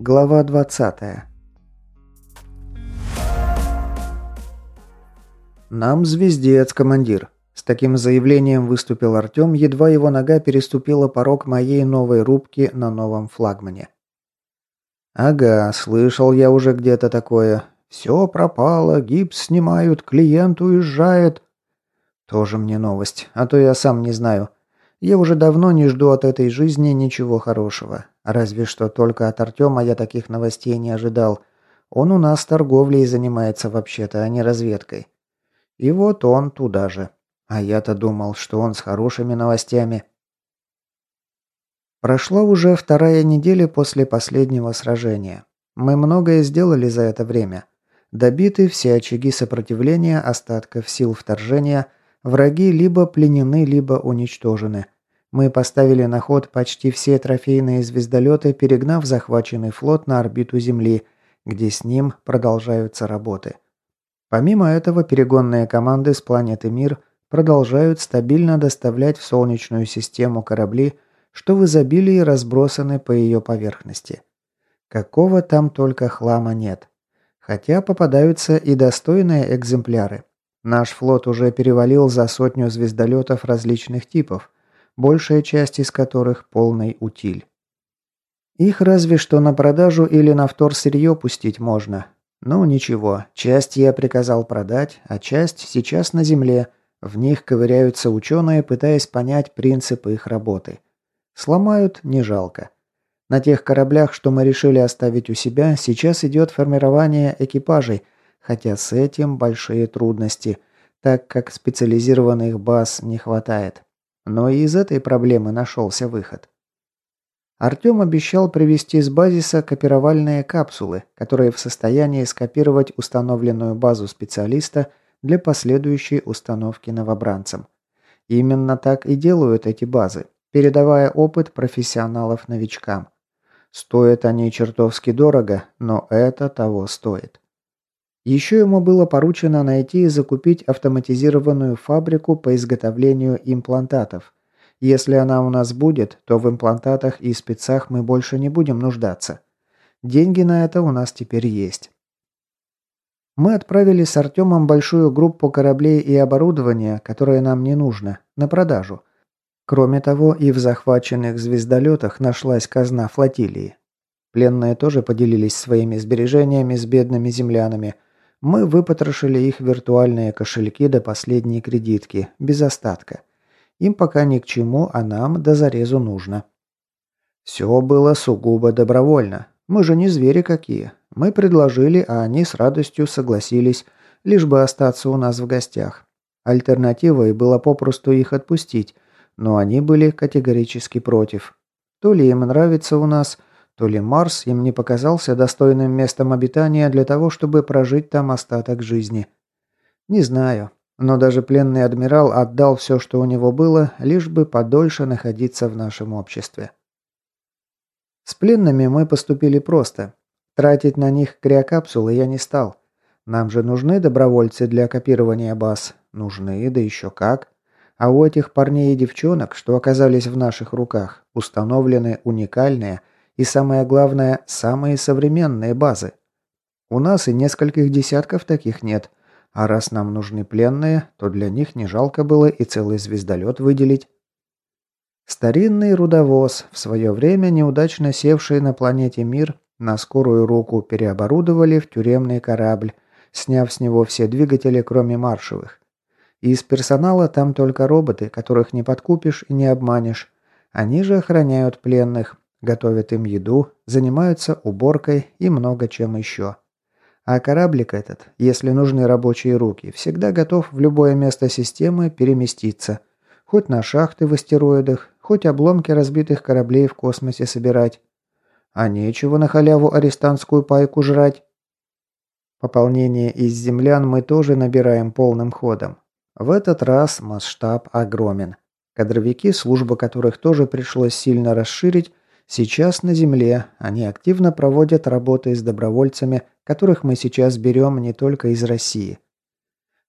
Глава 20 «Нам звездец, командир!» С таким заявлением выступил Артем, едва его нога переступила порог моей новой рубки на новом флагмане. «Ага, слышал я уже где-то такое. Все пропало, гипс снимают, клиент уезжает». Тоже мне новость, а то я сам не знаю. Я уже давно не жду от этой жизни ничего хорошего. Разве что только от Артема я таких новостей не ожидал. Он у нас торговлей занимается вообще-то, а не разведкой. И вот он туда же. А я-то думал, что он с хорошими новостями. Прошла уже вторая неделя после последнего сражения. Мы многое сделали за это время. Добиты все очаги сопротивления остатков сил вторжения – Враги либо пленены, либо уничтожены. Мы поставили на ход почти все трофейные звездолеты, перегнав захваченный флот на орбиту Земли, где с ним продолжаются работы. Помимо этого, перегонные команды с планеты Мир продолжают стабильно доставлять в Солнечную систему корабли, что в изобилии разбросаны по ее поверхности. Какого там только хлама нет. Хотя попадаются и достойные экземпляры. Наш флот уже перевалил за сотню звездолетов различных типов, большая часть из которых полный утиль. Их разве что на продажу или на втор сырье пустить можно. Ну ничего, часть я приказал продать, а часть сейчас на земле. В них ковыряются ученые, пытаясь понять принципы их работы. Сломают не жалко. На тех кораблях, что мы решили оставить у себя, сейчас идет формирование экипажей – хотя с этим большие трудности, так как специализированных баз не хватает. Но и из этой проблемы нашелся выход. Артем обещал привезти с базиса копировальные капсулы, которые в состоянии скопировать установленную базу специалиста для последующей установки новобранцам. Именно так и делают эти базы, передавая опыт профессионалов новичкам. Стоят они чертовски дорого, но это того стоит. Еще ему было поручено найти и закупить автоматизированную фабрику по изготовлению имплантатов. Если она у нас будет, то в имплантатах и спецах мы больше не будем нуждаться. Деньги на это у нас теперь есть. Мы отправили с Артемом большую группу кораблей и оборудования, которое нам не нужно, на продажу. Кроме того, и в захваченных звездолетах нашлась казна флотилии. Пленные тоже поделились своими сбережениями с бедными землянами – мы выпотрошили их виртуальные кошельки до последней кредитки, без остатка. Им пока ни к чему, а нам до зарезу нужно. Все было сугубо добровольно. Мы же не звери какие. Мы предложили, а они с радостью согласились, лишь бы остаться у нас в гостях. Альтернативой было попросту их отпустить, но они были категорически против. То ли им нравится у нас, то ли Марс им не показался достойным местом обитания для того, чтобы прожить там остаток жизни. Не знаю, но даже пленный адмирал отдал все, что у него было, лишь бы подольше находиться в нашем обществе. С пленными мы поступили просто. Тратить на них криокапсулы я не стал. Нам же нужны добровольцы для копирования баз. Нужны, да еще как. А у этих парней и девчонок, что оказались в наших руках, установлены уникальные – и самое главное, самые современные базы. У нас и нескольких десятков таких нет. А раз нам нужны пленные, то для них не жалко было и целый звездолет выделить. Старинный рудовоз, в свое время неудачно севший на планете Мир, на скорую руку переоборудовали в тюремный корабль, сняв с него все двигатели, кроме маршевых. Из персонала там только роботы, которых не подкупишь и не обманешь. Они же охраняют пленных, Готовят им еду, занимаются уборкой и много чем еще. А кораблик этот, если нужны рабочие руки, всегда готов в любое место системы переместиться. Хоть на шахты в астероидах, хоть обломки разбитых кораблей в космосе собирать. А нечего на халяву арестантскую пайку жрать. Пополнение из землян мы тоже набираем полным ходом. В этот раз масштаб огромен. Кадровики, служба которых тоже пришлось сильно расширить, Сейчас на Земле они активно проводят работы с добровольцами, которых мы сейчас берем не только из России.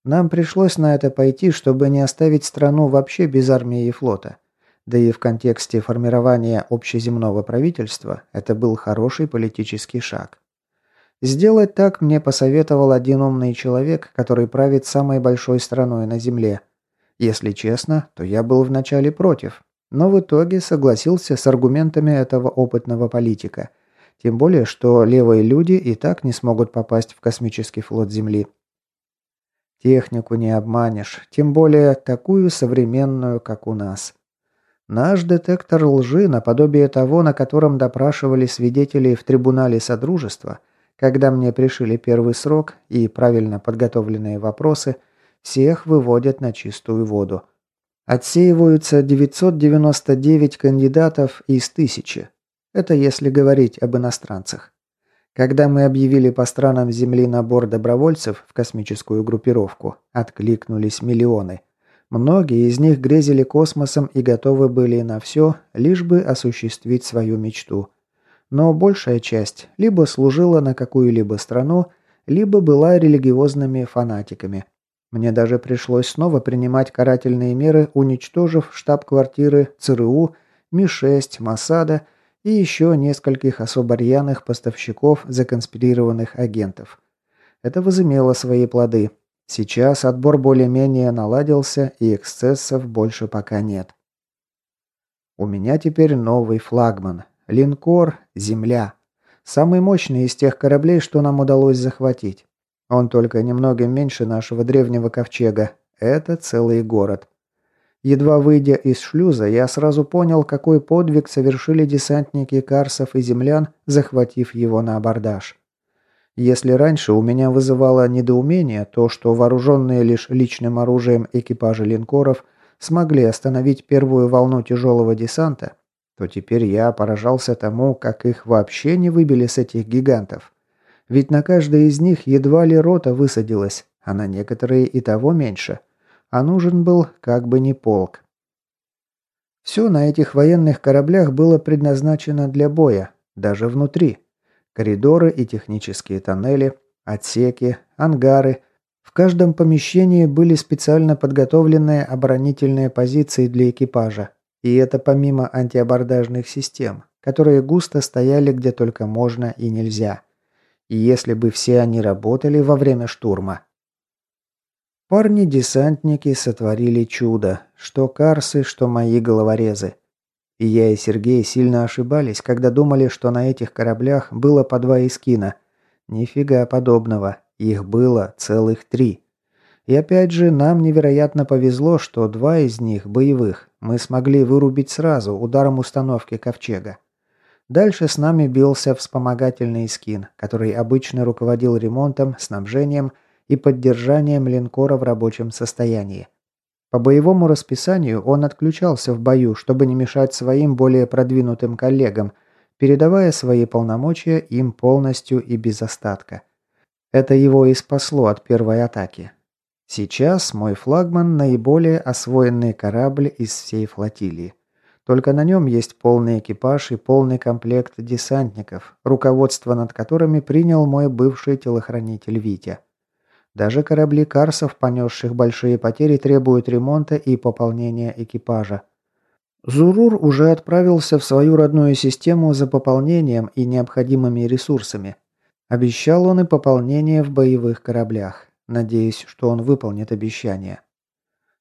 Нам пришлось на это пойти, чтобы не оставить страну вообще без армии и флота. Да и в контексте формирования общеземного правительства это был хороший политический шаг. Сделать так мне посоветовал один умный человек, который правит самой большой страной на Земле. Если честно, то я был вначале против, но в итоге согласился с аргументами этого опытного политика. Тем более, что левые люди и так не смогут попасть в космический флот Земли. Технику не обманешь, тем более такую современную, как у нас. Наш детектор лжи, наподобие того, на котором допрашивали свидетелей в трибунале Содружества – когда мне пришили первый срок и правильно подготовленные вопросы, всех выводят на чистую воду. Отсеиваются 999 кандидатов из тысячи. Это если говорить об иностранцах. Когда мы объявили по странам Земли набор добровольцев в космическую группировку, откликнулись миллионы. Многие из них грезили космосом и готовы были на все, лишь бы осуществить свою мечту – но большая часть либо служила на какую-либо страну, либо была религиозными фанатиками. Мне даже пришлось снова принимать карательные меры, уничтожив штаб-квартиры ЦРУ, Ми-6, Масада и еще нескольких особо поставщиков законспирированных агентов. Это возымело свои плоды. Сейчас отбор более-менее наладился и эксцессов больше пока нет. У меня теперь новый флагман, Линкор «Земля». Самый мощный из тех кораблей, что нам удалось захватить. Он только немного меньше нашего древнего ковчега. Это целый город. Едва выйдя из шлюза, я сразу понял, какой подвиг совершили десантники Карсов и землян, захватив его на абордаж. Если раньше у меня вызывало недоумение то, что вооруженные лишь личным оружием экипажи линкоров смогли остановить первую волну тяжелого десанта, то теперь я поражался тому, как их вообще не выбили с этих гигантов. Ведь на каждой из них едва ли рота высадилась, а на некоторые и того меньше. А нужен был как бы не полк. Все на этих военных кораблях было предназначено для боя, даже внутри. Коридоры и технические тоннели, отсеки, ангары. В каждом помещении были специально подготовленные оборонительные позиции для экипажа, и это помимо антиабордажных систем, которые густо стояли где только можно и нельзя. Если бы все они работали во время штурма. Парни-десантники сотворили чудо, что карсы, что мои головорезы. И я и Сергей сильно ошибались, когда думали, что на этих кораблях было по два эскина. Нифига подобного, их было целых три. И опять же, нам невероятно повезло, что два из них, боевых, мы смогли вырубить сразу ударом установки ковчега. Дальше с нами бился вспомогательный скин, который обычно руководил ремонтом, снабжением и поддержанием линкора в рабочем состоянии. По боевому расписанию он отключался в бою, чтобы не мешать своим более продвинутым коллегам, передавая свои полномочия им полностью и без остатка. Это его и спасло от первой атаки. Сейчас мой флагман – наиболее освоенный корабль из всей флотилии. Только на нем есть полный экипаж и полный комплект десантников, руководство над которыми принял мой бывший телохранитель Витя. Даже корабли Карсов, понесших большие потери, требуют ремонта и пополнения экипажа. Зурур уже отправился в свою родную систему за пополнением и необходимыми ресурсами. Обещал он и пополнение в боевых кораблях. Надеюсь, что он выполнит обещание.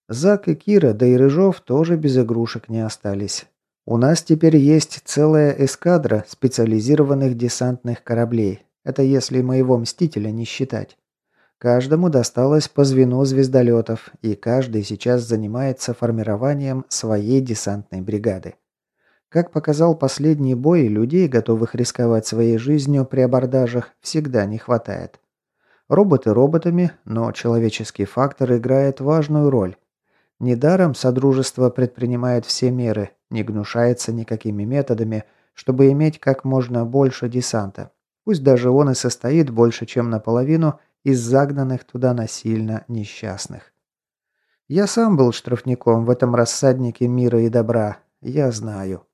Зак и Кира, да и Рыжов тоже без игрушек не остались. У нас теперь есть целая эскадра специализированных десантных кораблей. Это если моего Мстителя не считать. Каждому досталось по звену звездолетов, и каждый сейчас занимается формированием своей десантной бригады. Как показал последний бой, людей, готовых рисковать своей жизнью при абордажах, всегда не хватает. Роботы роботами, но человеческий фактор играет важную роль. Недаром Содружество предпринимает все меры, не гнушается никакими методами, чтобы иметь как можно больше десанта. Пусть даже он и состоит больше, чем наполовину из загнанных туда насильно несчастных. Я сам был штрафником в этом рассаднике мира и добра. Я знаю.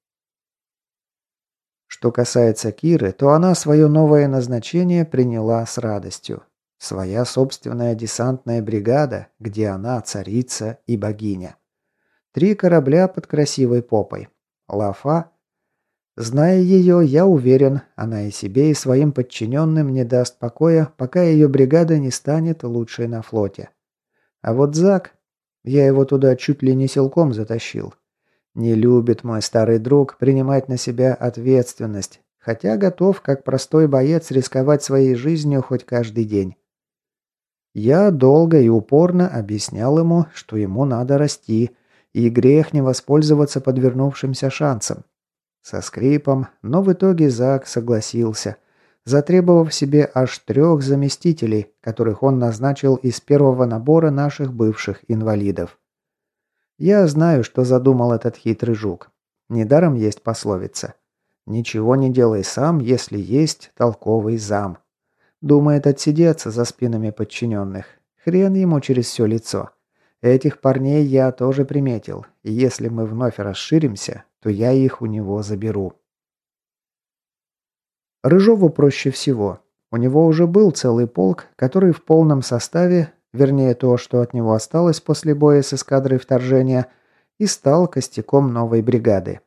Что касается Киры, то она свое новое назначение приняла с радостью. Своя собственная десантная бригада, где она царица и богиня. Три корабля под красивой попой. Лафа. Зная ее, я уверен, она и себе, и своим подчиненным не даст покоя, пока ее бригада не станет лучшей на флоте. А вот Зак... Я его туда чуть ли не силком затащил. Не любит мой старый друг принимать на себя ответственность, хотя готов, как простой боец, рисковать своей жизнью хоть каждый день. Я долго и упорно объяснял ему, что ему надо расти, и грех не воспользоваться подвернувшимся шансом. Со скрипом, но в итоге Зак согласился, затребовав себе аж трех заместителей, которых он назначил из первого набора наших бывших инвалидов. Я знаю, что задумал этот хитрый жук. Недаром есть пословица. «Ничего не делай сам, если есть толковый зам». Думает отсидеться за спинами подчиненных. Хрен ему через все лицо. Этих парней я тоже приметил, и если мы вновь расширимся, то я их у него заберу. Рыжову проще всего. У него уже был целый полк, который в полном составе, вернее то, что от него осталось после боя с эскадрой вторжения, и стал костяком новой бригады.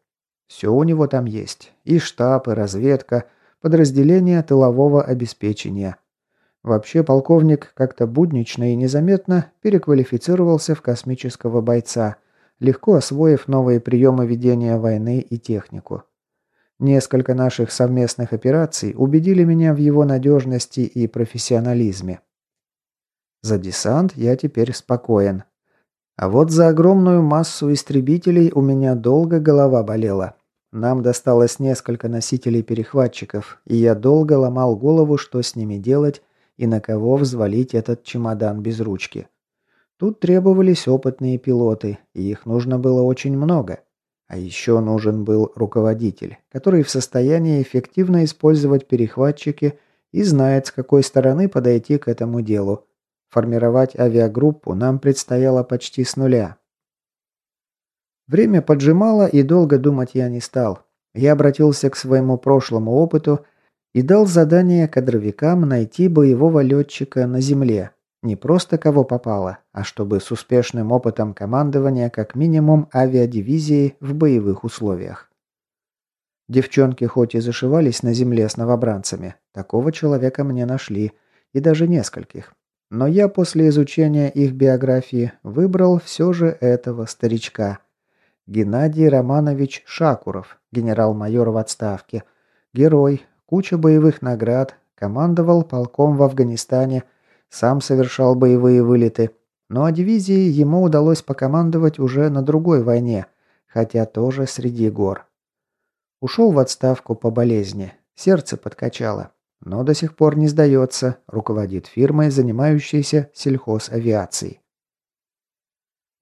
Все у него там есть. И штаб, и разведка – подразделение тылового обеспечения. Вообще полковник как-то буднично и незаметно переквалифицировался в космического бойца, легко освоив новые приемы ведения войны и технику. Несколько наших совместных операций убедили меня в его надежности и профессионализме. За десант я теперь спокоен. А вот за огромную массу истребителей у меня долго голова болела. Нам досталось несколько носителей-перехватчиков, и я долго ломал голову, что с ними делать и на кого взвалить этот чемодан без ручки. Тут требовались опытные пилоты, и их нужно было очень много. А еще нужен был руководитель, который в состоянии эффективно использовать перехватчики и знает, с какой стороны подойти к этому делу. Формировать авиагруппу нам предстояло почти с нуля, Время поджимало, и долго думать я не стал. Я обратился к своему прошлому опыту и дал задание кадровикам найти боевого летчика на земле. Не просто кого попало, а чтобы с успешным опытом командования как минимум авиадивизии в боевых условиях. Девчонки хоть и зашивались на земле с новобранцами, такого человека мне нашли, и даже нескольких. Но я после изучения их биографии выбрал все же этого старичка – Геннадий Романович Шакуров, генерал-майор в отставке. Герой, куча боевых наград, командовал полком в Афганистане, сам совершал боевые вылеты. Но о дивизии ему удалось покомандовать уже на другой войне, хотя тоже среди гор. Ушел в отставку по болезни, сердце подкачало, но до сих пор не сдается, руководит фирмой, занимающейся сельхозавиацией.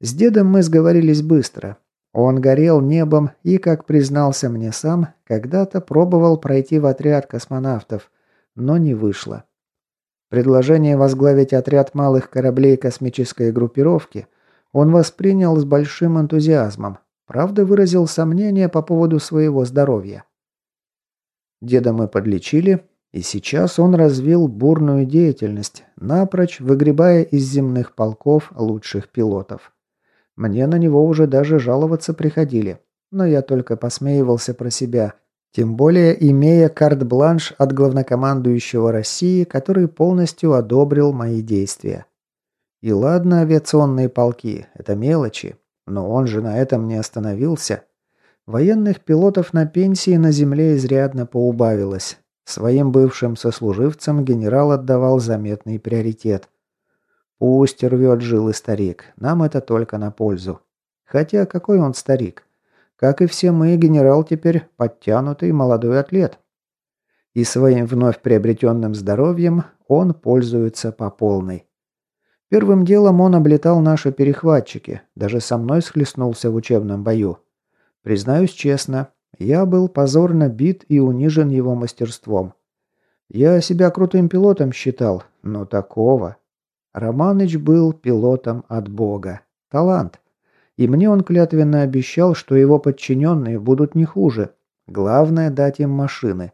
С дедом мы сговорились быстро, он горел небом и, как признался мне сам, когда-то пробовал пройти в отряд космонавтов, но не вышло. Предложение возглавить отряд малых кораблей космической группировки он воспринял с большим энтузиазмом, правда выразил сомнения по поводу своего здоровья. Деда мы подлечили, и сейчас он развил бурную деятельность, напрочь выгребая из земных полков лучших пилотов. Мне на него уже даже жаловаться приходили, но я только посмеивался про себя, тем более имея карт-бланш от главнокомандующего России, который полностью одобрил мои действия. И ладно, авиационные полки, это мелочи, но он же на этом не остановился. Военных пилотов на пенсии на земле изрядно поубавилось. Своим бывшим сослуживцам генерал отдавал заметный приоритет. Пусть рвет жилы старик, нам это только на пользу. Хотя какой он старик? Как и все мы, генерал теперь подтянутый молодой атлет. И своим вновь приобретенным здоровьем он пользуется по полной. Первым делом он облетал наши перехватчики, даже со мной схлестнулся в учебном бою. Признаюсь честно, я был позорно бит и унижен его мастерством. Я себя крутым пилотом считал, но такого Романыч был пилотом от Бога. Талант. И мне он клятвенно обещал, что его подчиненные будут не хуже. Главное дать им машины.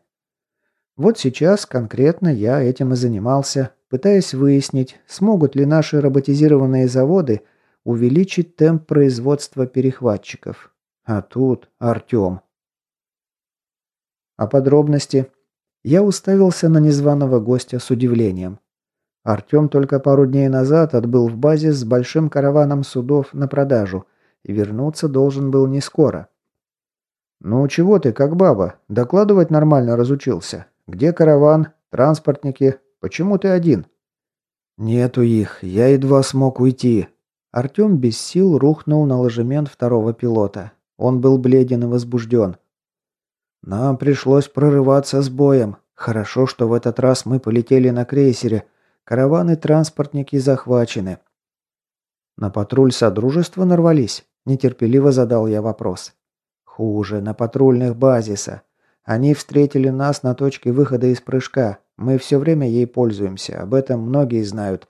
Вот сейчас конкретно я этим и занимался, пытаясь выяснить, смогут ли наши роботизированные заводы увеличить темп производства перехватчиков. А тут Артем. А подробности? Я уставился на незваного гостя с удивлением. Артем только пару дней назад отбыл в базе с большим караваном судов на продажу и вернуться должен был не скоро. «Ну чего ты, как баба? Докладывать нормально разучился. Где караван? Транспортники? Почему ты один?» «Нету их. Я едва смог уйти». Артем без сил рухнул на ложемент второго пилота. Он был бледен и возбужден. «Нам пришлось прорываться с боем. Хорошо, что в этот раз мы полетели на крейсере. Караваны транспортники захвачены». «На патруль Содружества нарвались?» – нетерпеливо задал я вопрос. Хуже, на патрульных базиса. Они встретили нас на точке выхода из прыжка. Мы все время ей пользуемся, об этом многие знают.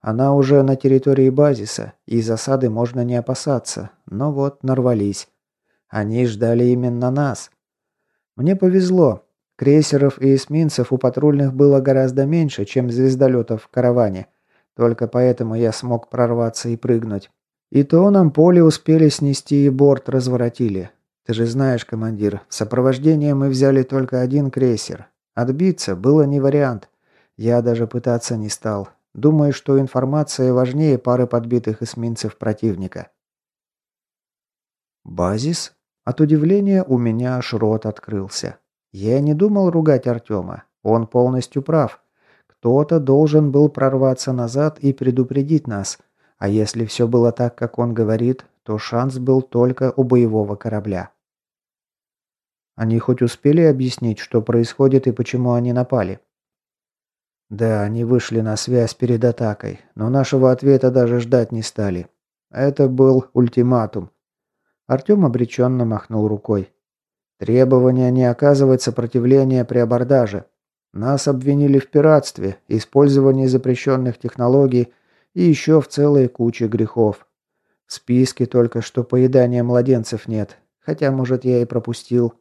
Она уже на территории базиса, и засады можно не опасаться. Но вот нарвались. Они ждали именно нас. Мне повезло. Крейсеров и эсминцев у патрульных было гораздо меньше, чем звездолетов в караване. Только поэтому я смог прорваться и прыгнуть. И то нам поле успели снести и борт разворотили. Ты же знаешь, командир, в сопровождение мы взяли только один крейсер. Отбиться было не вариант. Я даже пытаться не стал. Думаю, что информация важнее пары подбитых эсминцев противника. Базис? От удивления у меня аж рот открылся. Я не думал ругать Артема. Он полностью прав. Кто-то должен был прорваться назад и предупредить нас. А если все было так, как он говорит, то шанс был только у боевого корабля. Они хоть успели объяснить, что происходит и почему они напали? Да, они вышли на связь перед атакой, но нашего ответа даже ждать не стали. Это был ультиматум. Артем обреченно махнул рукой. Требование не оказывать сопротивления при абордаже. Нас обвинили в пиратстве, использовании запрещенных технологий и еще в целой куче грехов. В списке только что поедания младенцев нет, хотя, может, я и пропустил.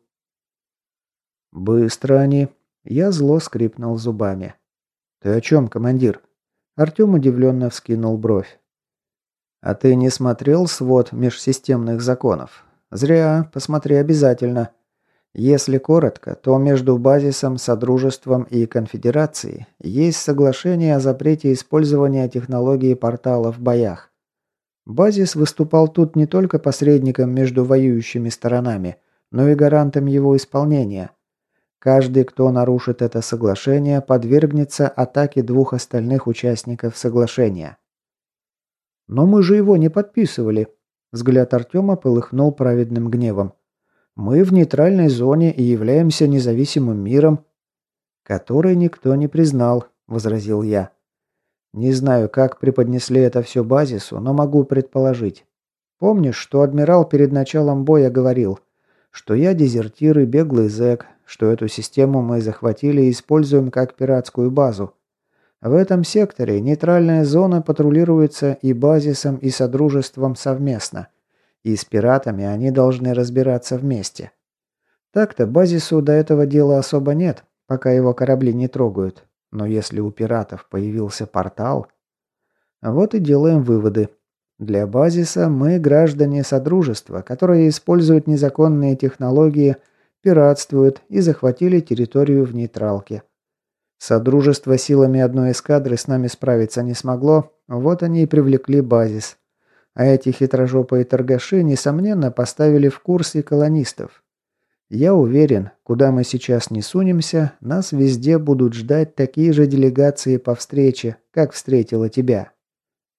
«Быстро они!» Я зло скрипнул зубами. «Ты о чем, командир?» Артем удивленно вскинул бровь. «А ты не смотрел свод межсистемных законов? Зря, посмотри обязательно. Если коротко, то между базисом, Содружеством и Конфедерацией есть соглашение о запрете использования технологии портала в боях. Базис выступал тут не только посредником между воюющими сторонами, но и гарантом его исполнения – Каждый, кто нарушит это соглашение, подвергнется атаке двух остальных участников соглашения. «Но мы же его не подписывали», – взгляд Артема полыхнул праведным гневом. «Мы в нейтральной зоне и являемся независимым миром». «Который никто не признал», – возразил я. «Не знаю, как преподнесли это все базису, но могу предположить. Помнишь, что адмирал перед началом боя говорил, что я дезертир и беглый зэк, что эту систему мы захватили и используем как пиратскую базу. В этом секторе нейтральная зона патрулируется и базисом, и содружеством совместно. И с пиратами они должны разбираться вместе. Так-то базису до этого дела особо нет, пока его корабли не трогают. Но если у пиратов появился портал... Вот и делаем выводы. Для базиса мы граждане Содружества, которые используют незаконные технологии – пиратствуют и захватили территорию в нейтралке. Содружество силами одной эскадры с нами справиться не смогло, вот они и привлекли базис. А эти хитрожопые торгаши, несомненно, поставили в курс и колонистов. Я уверен, куда мы сейчас не сунемся, нас везде будут ждать такие же делегации по встрече, как встретила тебя.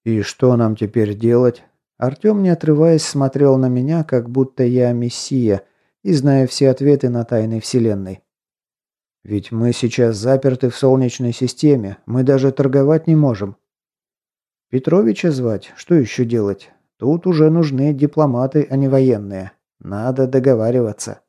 И что нам теперь делать? Артем, не отрываясь, смотрел на меня, как будто я мессия – и зная все ответы на тайны Вселенной. Ведь мы сейчас заперты в Солнечной системе, мы даже торговать не можем. Петровича звать, что еще делать? Тут уже нужны дипломаты, а не военные. Надо договариваться.